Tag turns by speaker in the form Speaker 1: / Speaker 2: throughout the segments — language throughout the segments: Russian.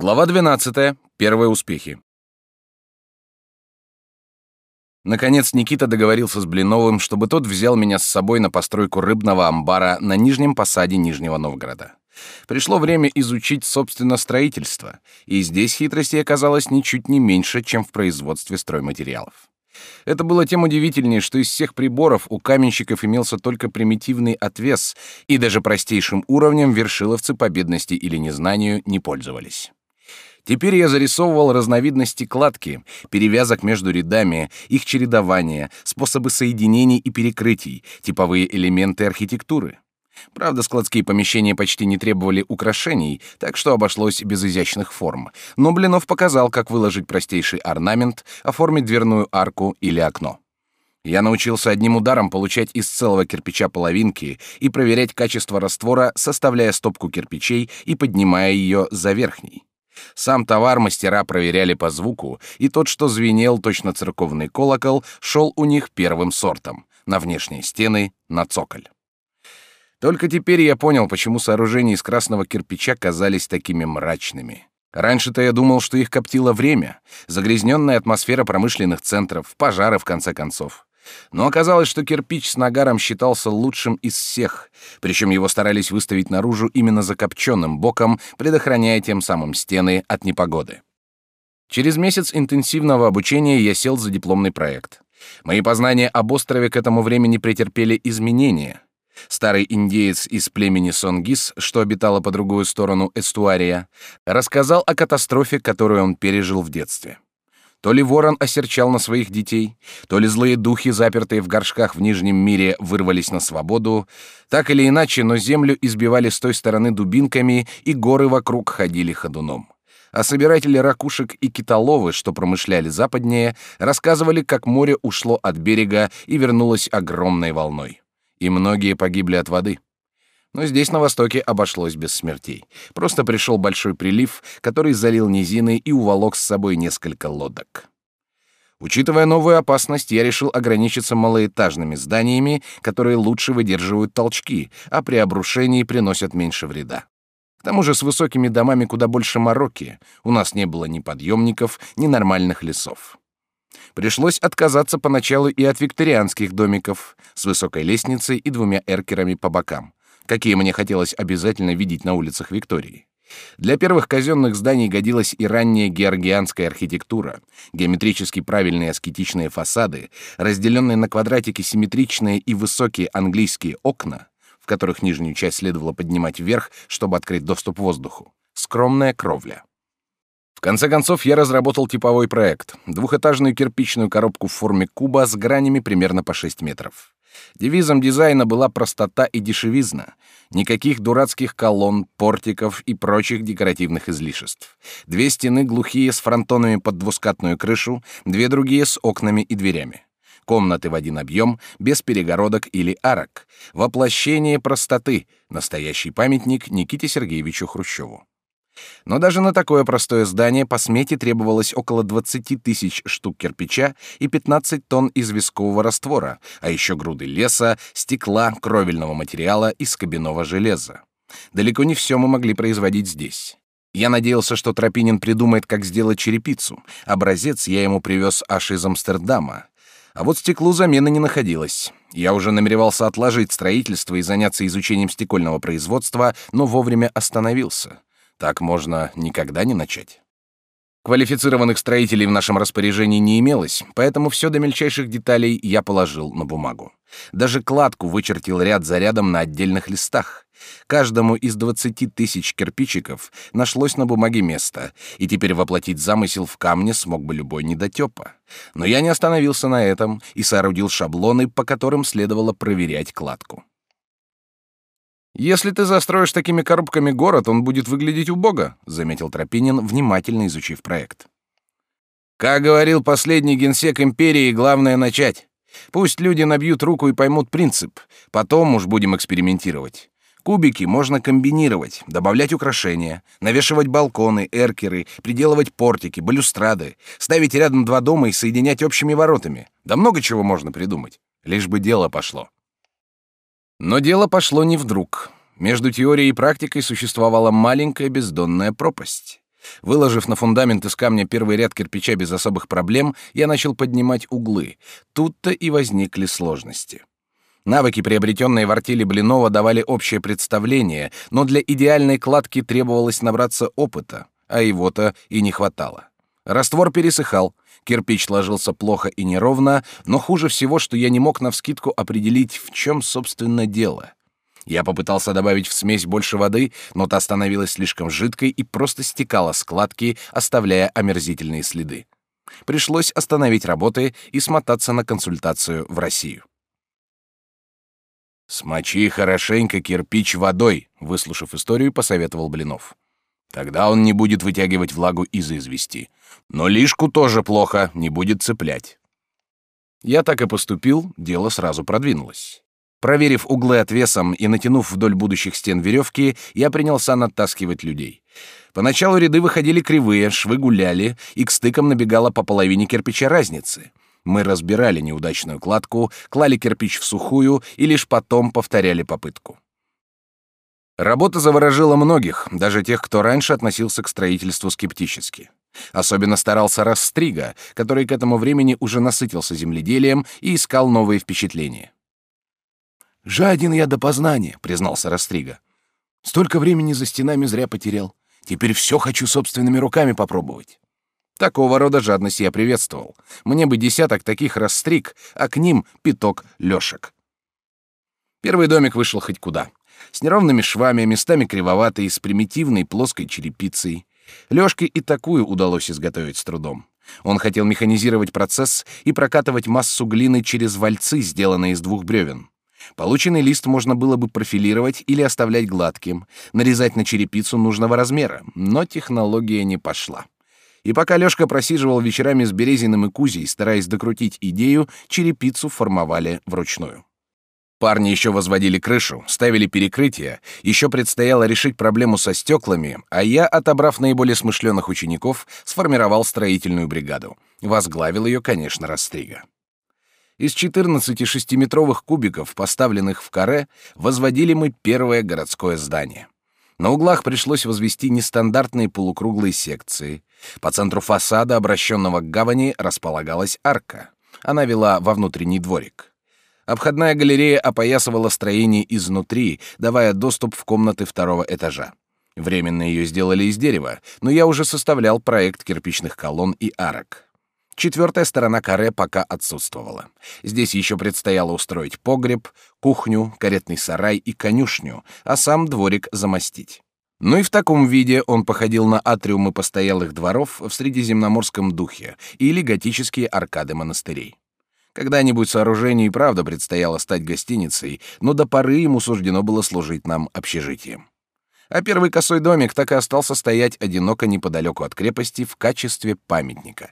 Speaker 1: Глава 12. Первые успехи. Наконец Никита договорился с Блиновым, чтобы тот взял меня с собой на постройку рыбного амбара на нижнем посаде Нижнего Новгорода. Пришло время изучить, собственно, строительство, и здесь хитрости оказалось ничуть не меньше, чем в производстве стройматериалов. Это было тем удивительнее, что из всех приборов у каменщиков имелся только примитивный отвес, и даже простейшим уровнем вершиловцы по бедности или незнанию не пользовались. Теперь я зарисовывал разновидности кладки, перевязок между рядами, их чередование, способы соединений и перекрытий, типовые элементы архитектуры. Правда, складские помещения почти не требовали украшений, так что обошлось без изящных форм. Но Блинов показал, как выложить простейший орнамент, оформить дверную арку или окно. Я научился одним ударом получать из целого кирпича половинки и проверять качество раствора, составляя стопку кирпичей и поднимая ее за верхний. Сам товар мастера проверяли по звуку, и тот, что звенел точно церковный колокол, шел у них первым сортом, на внешние стены, на цоколь. Только теперь я понял, почему сооружения из красного кирпича казались такими мрачными. Раньше-то я думал, что их коптило время, загрязненная атмосфера промышленных центров, пожары в конце концов. Но оказалось, что кирпич с нагаром считался лучшим из всех, причем его старались выставить наружу именно закопченным боком, предохраняя тем самым стены от непогоды. Через месяц интенсивного обучения я сел за дипломный проект. Мои познания об острове к этому времени претерпели изменения. Старый индеец из племени Сонгис, что обитало по другую сторону эстуария, рассказал о катастрофе, которую он пережил в детстве. То ли ворон осерчал на своих детей, то ли злые духи, запертые в горшках в Нижнем мире, вырвались на свободу. Так или иначе, но землю избивали с той стороны дубинками, и горы вокруг ходили ходуном. А собиратели ракушек и китоловы, что промышляли западнее, рассказывали, как море ушло от берега и вернулось огромной волной. И многие погибли от воды. Но здесь, на востоке, обошлось без смертей. Просто пришел большой прилив, который залил низины и уволок с собой несколько лодок. Учитывая новую опасность, я решил ограничиться малоэтажными зданиями, которые лучше выдерживают толчки, а при обрушении приносят меньше вреда. К тому же с высокими домами куда больше мороки. У нас не было ни подъемников, ни нормальных лесов. Пришлось отказаться поначалу и от викторианских домиков с высокой лестницей и двумя эркерами по бокам какие мне хотелось обязательно видеть на улицах Виктории. Для первых казенных зданий годилась и ранняя георгианская архитектура, геометрически правильные аскетичные фасады, разделенные на квадратики симметричные и высокие английские окна, в которых нижнюю часть следовало поднимать вверх, чтобы открыть доступ воздуху, скромная кровля. В конце концов, я разработал типовой проект — двухэтажную кирпичную коробку в форме куба с гранями примерно по 6 метров. Девизом дизайна была простота и дешевизна. Никаких дурацких колонн, портиков и прочих декоративных излишеств. Две стены глухие с фронтонами под двускатную крышу, две другие с окнами и дверями. Комнаты в один объем, без перегородок или арок. Воплощение простоты. Настоящий памятник Никите Сергеевичу Хрущеву. Но даже на такое простое здание по смете требовалось около 20 тысяч штук кирпича и 15 тонн известкового раствора, а еще груды леса, стекла, кровельного материала и скобяного железа. Далеко не все мы могли производить здесь. Я надеялся, что Тропинин придумает, как сделать черепицу. Образец я ему привез аж из Амстердама. А вот стеклу замены не находилось. Я уже намеревался отложить строительство и заняться изучением стекольного производства, но вовремя остановился. Так можно никогда не начать. Квалифицированных строителей в нашем распоряжении не имелось, поэтому все до мельчайших деталей я положил на бумагу. Даже кладку вычертил ряд за рядом на отдельных листах. Каждому из двадцати тысяч кирпичиков нашлось на бумаге место, и теперь воплотить замысел в камне смог бы любой недотепа. Но я не остановился на этом и соорудил шаблоны, по которым следовало проверять кладку. «Если ты застроишь такими коробками город, он будет выглядеть убого», — заметил Тропинин, внимательно изучив проект. «Как говорил последний генсек империи, главное — начать. Пусть люди набьют руку и поймут принцип. Потом уж будем экспериментировать. Кубики можно комбинировать, добавлять украшения, навешивать балконы, эркеры, приделывать портики, балюстрады, ставить рядом два дома и соединять общими воротами. Да много чего можно придумать. Лишь бы дело пошло». Но дело пошло не вдруг. Между теорией и практикой существовала маленькая бездонная пропасть. Выложив на фундамент из камня первый ряд кирпича без особых проблем, я начал поднимать углы. Тут-то и возникли сложности. Навыки, приобретенные в артели Блинова, давали общее представление, но для идеальной кладки требовалось набраться опыта, а его-то и не хватало. Раствор пересыхал, кирпич ложился плохо и неровно, но хуже всего, что я не мог навскидку определить, в чем, собственно, дело. Я попытался добавить в смесь больше воды, но та становилась слишком жидкой и просто стекала с кладки, оставляя омерзительные следы. Пришлось остановить работы и смотаться на консультацию в Россию. «Смочи хорошенько кирпич водой», — выслушав историю, посоветовал Блинов. «Тогда он не будет вытягивать влагу из извести. Но лишку тоже плохо, не будет цеплять». Я так и поступил, дело сразу продвинулось. Проверив углы отвесом и натянув вдоль будущих стен веревки, я принялся натаскивать людей. Поначалу ряды выходили кривые, швы гуляли, и к стыкам набегала по половине кирпича разницы. Мы разбирали неудачную кладку, клали кирпич в сухую и лишь потом повторяли попытку. Работа заворожила многих, даже тех, кто раньше относился к строительству скептически. Особенно старался Растрига, который к этому времени уже насытился земледелием и искал новые впечатления. «Жаден я до познания», — признался Растрига. «Столько времени за стенами зря потерял. Теперь все хочу собственными руками попробовать». Такого рода жадность я приветствовал. Мне бы десяток таких растриг, а к ним пяток лёшек. Первый домик вышел хоть куда. С неровными швами, местами кривоватый, с примитивной плоской черепицей. Лёшке и такую удалось изготовить с трудом. Он хотел механизировать процесс и прокатывать массу глины через вальцы, сделанные из двух бревен. Полученный лист можно было бы профилировать или оставлять гладким, нарезать на черепицу нужного размера, но технология не пошла. И пока Лёшка просиживал вечерами с Березиным и Кузей, стараясь докрутить идею, черепицу формовали вручную. Парни еще возводили крышу, ставили перекрытия, еще предстояло решить проблему со стеклами, а я, отобрав наиболее смышленых учеников, сформировал строительную бригаду. Возглавил ее, конечно, Растрига. Из 14 шестиметровых кубиков, поставленных в каре, возводили мы первое городское здание. На углах пришлось возвести нестандартные полукруглые секции. По центру фасада, обращенного к гавани, располагалась арка. Она вела во внутренний дворик. Обходная галерея опоясывала строение изнутри, давая доступ в комнаты второго этажа. Временно ее сделали из дерева, но я уже составлял проект кирпичных колонн и арок. Четвертая сторона каре пока отсутствовала. Здесь еще предстояло устроить погреб, кухню, каретный сарай и конюшню, а сам дворик замостить. Ну и в таком виде он походил на атриумы постоялых дворов в средиземноморском духе или готические аркады монастырей. Когда-нибудь сооружению и правда предстояло стать гостиницей, но до поры ему суждено было служить нам общежитием. А первый косой домик так и остался стоять одиноко неподалеку от крепости в качестве памятника.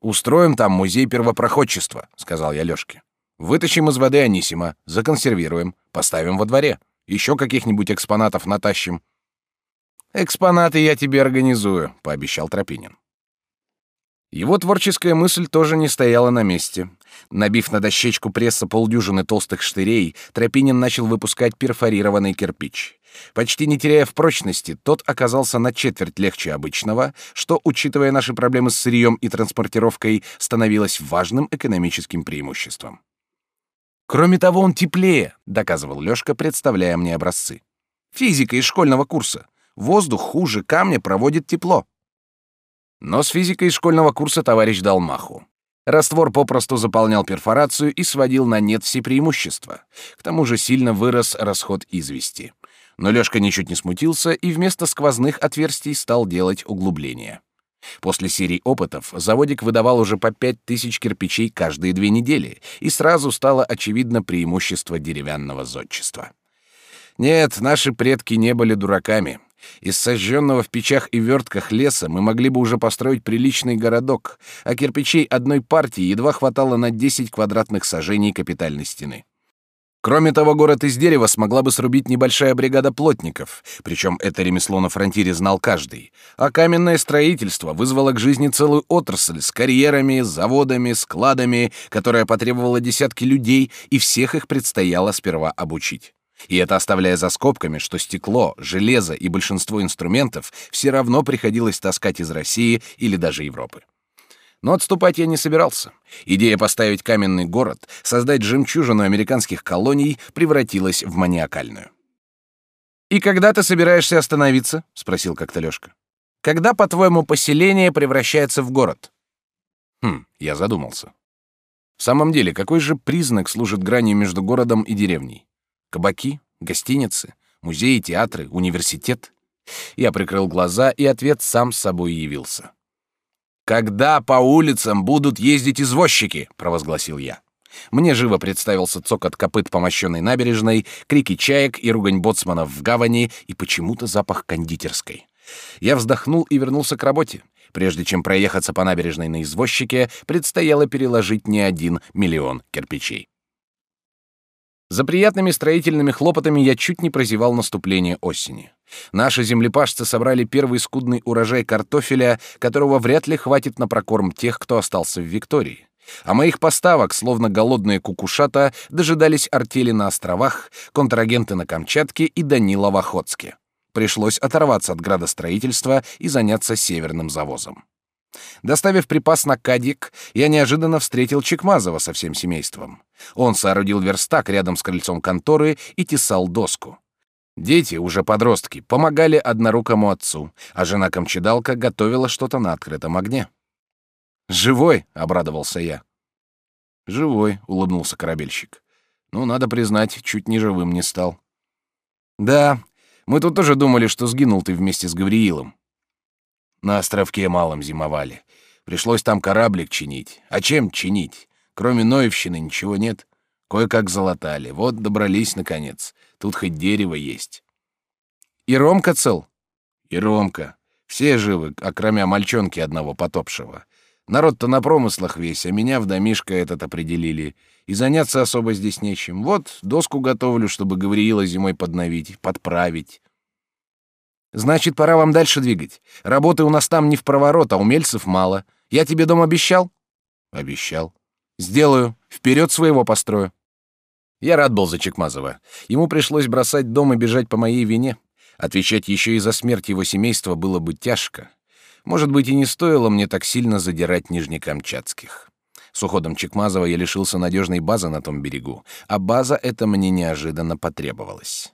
Speaker 1: Устроим там музей первопроходчества, сказал я Лёшке. Вытащим из воды Анисима, законсервируем, поставим во дворе. Еще каких-нибудь экспонатов натащим. Экспонаты я тебе организую, пообещал Тропинин. Его творческая мысль тоже не стояла на месте. Набив на дощечку пресса полдюжины толстых штырей, Тропинин начал выпускать перфорированный кирпич. Почти не теряя в прочности, тот оказался на четверть легче обычного, что, учитывая наши проблемы с сырьем и транспортировкой, становилось важным экономическим преимуществом. Кроме того, он теплее, доказывал Лёшка, представляя мне образцы. Физика из школьного курса. Воздух хуже камня проводит тепло. Но с физикой из школьного курса товарищ дал маху. Раствор попросту заполнял перфорацию и сводил на нет все преимущества. К тому же сильно вырос расход извести. Но Лёшка ничуть не смутился и вместо сквозных отверстий стал делать углубления. После серии опытов заводик выдавал уже по пять тысяч кирпичей каждые две недели, и сразу стало очевидно преимущество деревянного зодчества. Нет, наши предки не были дураками. Из сожженного в печах и вертках леса мы могли бы уже построить приличный городок, а кирпичей одной партии едва хватало на 10 квадратных сажений капитальной стены. Кроме того, город из дерева смогла бы срубить небольшая бригада плотников, причем это ремесло на фронтире знал каждый, а каменное строительство вызвало к жизни целую отрасль с карьерами, заводами, складами, которая потребовала десятки людей, и всех их предстояло сперва обучить. И это оставляя за скобками, что стекло, железо и большинство инструментов все равно приходилось таскать из России или даже Европы. Но отступать я не собирался. Идея поставить каменный город, создать жемчужину американских колоний превратилась в маниакальную. «И когда ты собираешься остановиться?» — спросил как-то Лёшка. «Когда, по-твоему, поселение превращается в город?» Хм, я задумался. В самом деле, какой же признак служит гранью между городом и деревней? Кабаки, гостиницы, музеи, театры, университет? Я прикрыл глаза, и ответ сам с собой явился. «Когда по улицам будут ездить извозчики?» — провозгласил я. Мне живо представился цокот копыт по мощенной набережной, крики чаек и ругань боцманов в гавани и почему-то запах кондитерской. Я вздохнул и вернулся к работе. Прежде чем проехаться по набережной на извозчике, предстояло переложить не один миллион кирпичей. За приятными строительными хлопотами я чуть не прозевал наступление осени. Наши землепашцы собрали первый скудный урожай картофеля, которого вряд ли хватит на прокорм тех, кто остался в Виктории. А моих поставок, словно голодные кукушата, дожидались артели на островах, контрагенты на Камчатке и Данила в Охотске пришлось оторваться от градостроительства и заняться северным завозом. Доставив припас на Кадик, я неожиданно встретил Чекмазова со всем семейством. Он соорудил верстак рядом с крыльцом конторы и тесал доску. Дети, уже подростки, помогали однорукому отцу, а жена Камчедалка готовила что-то на открытом огне. «Живой!» — обрадовался я. «Живой», — улыбнулся корабельщик. «Ну, надо признать, чуть не живым не стал». «Да, мы тут тоже думали, что сгинул ты вместе с Гавриилом. На островке малом зимовали. Пришлось там кораблик чинить. А чем чинить? Кроме Ноевщины ничего нет. Кое-как залатали. Вот добрались, наконец. Тут хоть дерево есть. И Ромка цел? И Ромка. Все живы, окромя мальчонки одного потопшего. Народ-то на промыслах весь, а меня в домишко этот определили. И заняться особо здесь нечем. Вот доску готовлю, чтобы Гавриила зимой подновить, подправить. Значит, пора вам дальше двигать. Работы у нас там не в проворот, а умельцев мало. Я тебе дом обещал? Обещал. Сделаю. Вперед своего построю. Я рад был за Чекмазова. Ему пришлось бросать дом и бежать по моей вине. Отвечать еще и за смерть его семейства было бы тяжко. Может быть, и не стоило мне так сильно задирать нижнекамчатских. С уходом Чекмазова я лишился надежной базы на том берегу, а база эта мне неожиданно потребовалась.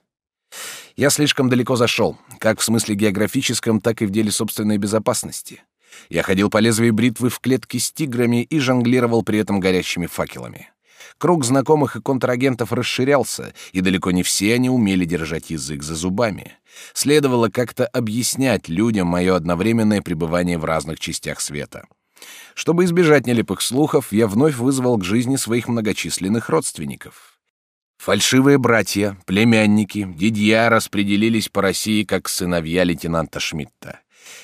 Speaker 1: Я слишком далеко зашел, как в смысле географическом, так и в деле собственной безопасности. Я ходил по лезвию бритвы в клетке с тиграми и жонглировал при этом горящими факелами. Круг знакомых и контрагентов расширялся, и далеко не все они умели держать язык за зубами. Следовало как-то объяснять людям мое одновременное пребывание в разных частях света. Чтобы избежать нелепых слухов, я вновь вызвал к жизни своих многочисленных родственников. Фальшивые братья, племянники, дядья распределились по России как сыновья лейтенанта Шмидта.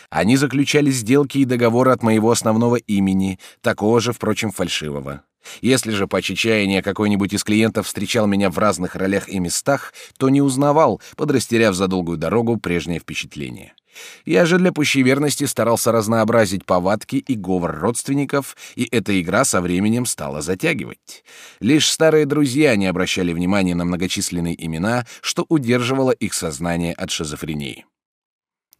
Speaker 1: Они заключали сделки и договоры от моего основного имени, такого же, впрочем, фальшивого. Если же по чечаянию какой-нибудь из клиентов встречал меня в разных ролях и местах, то не узнавал, подрастеряв за долгую дорогу прежнее впечатление. Я же для пущей верности старался разнообразить повадки и говор родственников, и эта игра со временем стала затягивать. Лишь старые друзья не обращали внимания на многочисленные имена, что удерживало их сознание от шизофрении.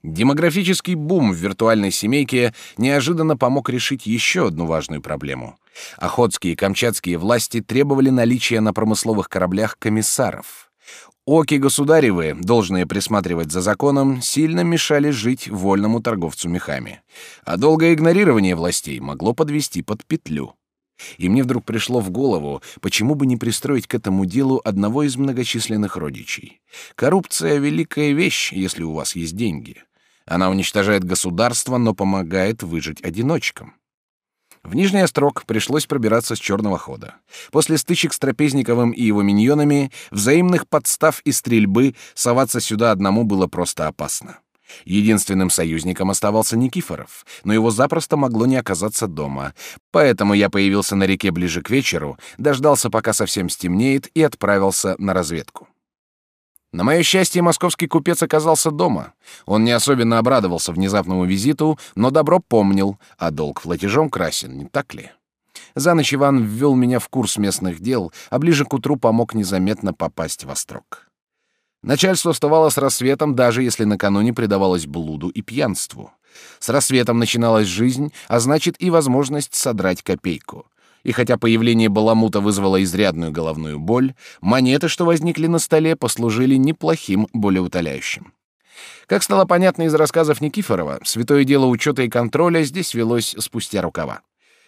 Speaker 1: Демографический бум в виртуальной семейке неожиданно помог решить еще одну важную проблему. Охотские и камчатские власти требовали наличия на промысловых кораблях комиссаров. Оки государевы, должные присматривать за законом, сильно мешали жить вольному торговцу мехами. А долгое игнорирование властей могло подвести под петлю. И мне вдруг пришло в голову, почему бы не пристроить к этому делу одного из многочисленных родичей. Коррупция — великая вещь, если у вас есть деньги. Она уничтожает государство, но помогает выжить одиночкам. В Нижний Острог пришлось пробираться с черного хода. После стычек с Трапезниковым и его миньонами, взаимных подстав и стрельбы, соваться сюда одному было просто опасно. Единственным союзником оставался Никифоров, но его запросто могло не оказаться дома. Поэтому я появился на реке ближе к вечеру, дождался, пока совсем стемнеет, и отправился на разведку. На мое счастье, московский купец оказался дома. Он не особенно обрадовался внезапному визиту, но добро помнил, а долг платежом красен, не так ли? За ночь Иван ввел меня в курс местных дел, а ближе к утру помог незаметно попасть в Острог. Начальство вставало с рассветом, даже если накануне предавалось блуду и пьянству. С рассветом начиналась жизнь, а значит и возможность содрать копейку. И хотя появление баламута вызвало изрядную головную боль, монеты, что возникли на столе, послужили неплохим болеутоляющим. Как стало понятно из рассказов Никифорова, святое дело учета и контроля здесь велось спустя рукава.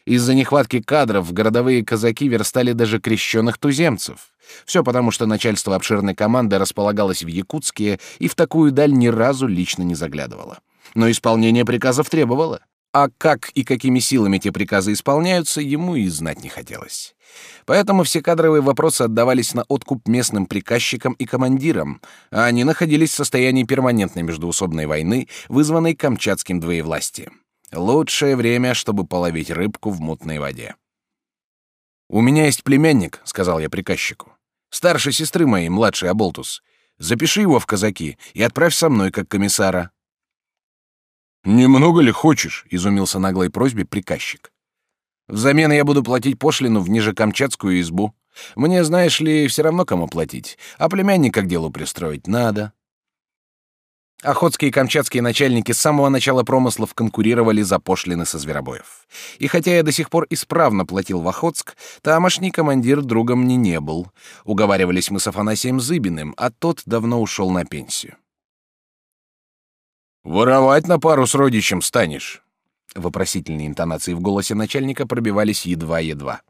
Speaker 1: Из-за нехватки кадров городовые казаки верстали даже крещенных туземцев. Все потому, что начальство обширной команды располагалось в Якутске и в такую даль ни разу лично не заглядывало. Но исполнение приказов требовало. А как и какими силами эти приказы исполняются, ему и знать не хотелось. Поэтому все кадровые вопросы отдавались на откуп местным приказчикам и командирам, а они находились в состоянии перманентной междуусобной войны, вызванной камчатским двоевластием. Лучшее время, чтобы половить рыбку в мутной воде. «У меня есть племянник», — сказал я приказчику. «Старшей сестры моей, младший Аболтус. Запиши его в казаки и отправь со мной как комиссара». «Немного ли хочешь?» — изумился наглой просьбе приказчик. «Взамен я буду платить пошлину в Нижекамчатскую избу. Мне, знаешь ли, все равно кому платить, а племянника к делу пристроить надо». Охотские и камчатские начальники с самого начала промыслов конкурировали за пошлины со зверобоев. И хотя я до сих пор исправно платил в Охотск, тамошний командир другом мне не был. Уговаривались мы с Афанасием Зыбиным, а тот давно ушел на пенсию. «Воровать на пару с родичем станешь?» Вопросительные интонации в голосе начальника пробивались едва-едва.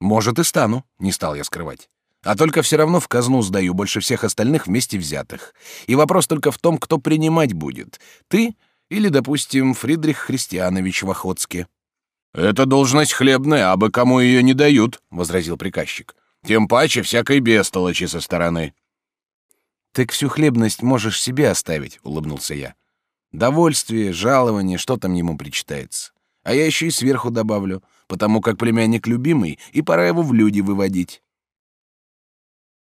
Speaker 1: «Может, и стану», — не стал я скрывать. А только все равно в казну сдаю больше всех остальных вместе взятых. И вопрос только в том, кто принимать будет. Ты или, допустим, Фридрих Христианович в Охотске. «Это должность хлебная, а бы кому ее не дают», — возразил приказчик. «Тем паче всякой бестолочи со стороны». «Так всю хлебность можешь себе оставить», — улыбнулся я. «Довольствие, жалование, что там ему причитается. А я еще и сверху добавлю, потому как племянник любимый, и пора его в люди выводить».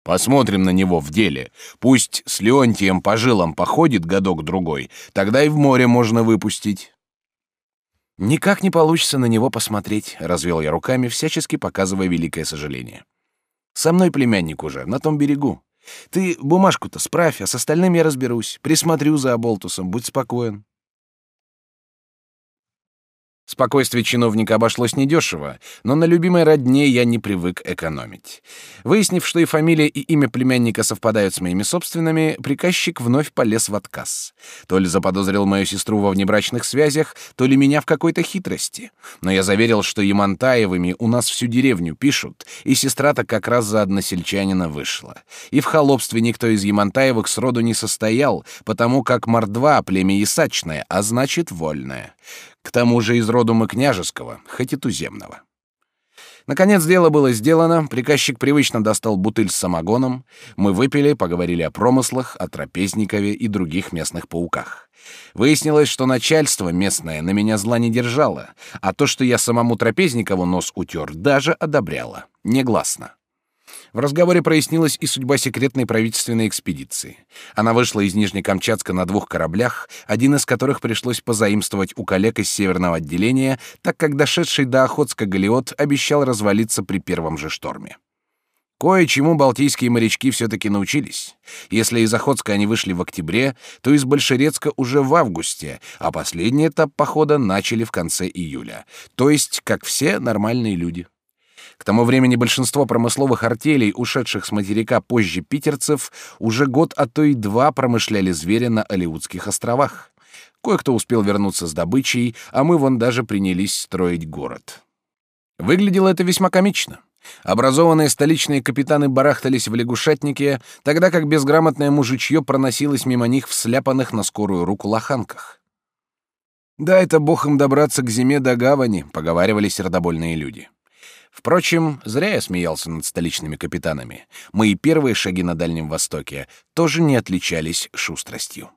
Speaker 1: Посмотрим на него в деле. Пусть с Леонтием по жилам походит годок-другой, тогда и в море можно выпустить». «Никак не получится на него посмотреть», — развел я руками, всячески показывая великое сожаление. «Со мной племянник уже, на том берегу. Ты бумажку-то справь, а с остальным я разберусь. Присмотрю за Аболтусом, будь спокоен». Спокойствие чиновника обошлось недешево, но на любимой родне я не привык экономить. Выяснив, что и фамилия, и имя племянника совпадают с моими собственными, приказчик вновь полез в отказ. То ли заподозрил мою сестру во внебрачных связях, то ли меня в какой-то хитрости. Но я заверил, что Ямантаевыми у нас всю деревню пишут, и сестра-то как раз за односельчанина вышла. И в холопстве никто из Ямантаевых сроду не состоял, потому как мордва племя ясачное, а значит вольное. К тому же из роду мы княжеского, хоть и туземного. Наконец дело было сделано, приказчик привычно достал бутыль с самогоном, мы выпили, поговорили о промыслах, о трапезникове и других местных пауках. Выяснилось, что начальство местное на меня зла не держало, а то, что я самому Трапезникову нос утер, даже одобряло, негласно. В разговоре прояснилась и судьба секретной правительственной экспедиции. Она вышла из Нижнекамчатска на двух кораблях, один из которых пришлось позаимствовать у коллег из северного отделения, так как дошедший до Охотска галеот обещал развалиться при первом же шторме. Кое-чему балтийские морячки все-таки научились. Если из Охотска они вышли в октябре, то из Большерецка уже в августе, а последний этап похода начали в конце июля. То есть, как все нормальные люди. К тому времени большинство промысловых артелей, ушедших с материка позже питерцев, уже год, а то и два промышляли зверя на Алиутских островах. Кое-кто успел вернуться с добычей, а мы вон даже принялись строить город. Выглядело это весьма комично. Образованные столичные капитаны барахтались в лягушатнике, тогда как безграмотное мужичье проносилось мимо них в сляпанных на скорую руку лоханках. «Да это бог им добраться к зиме до гавани», — поговаривали сердобольные люди. Впрочем, зря я смеялся над столичными капитанами. Мои первые шаги на Дальнем Востоке тоже не отличались шустростью.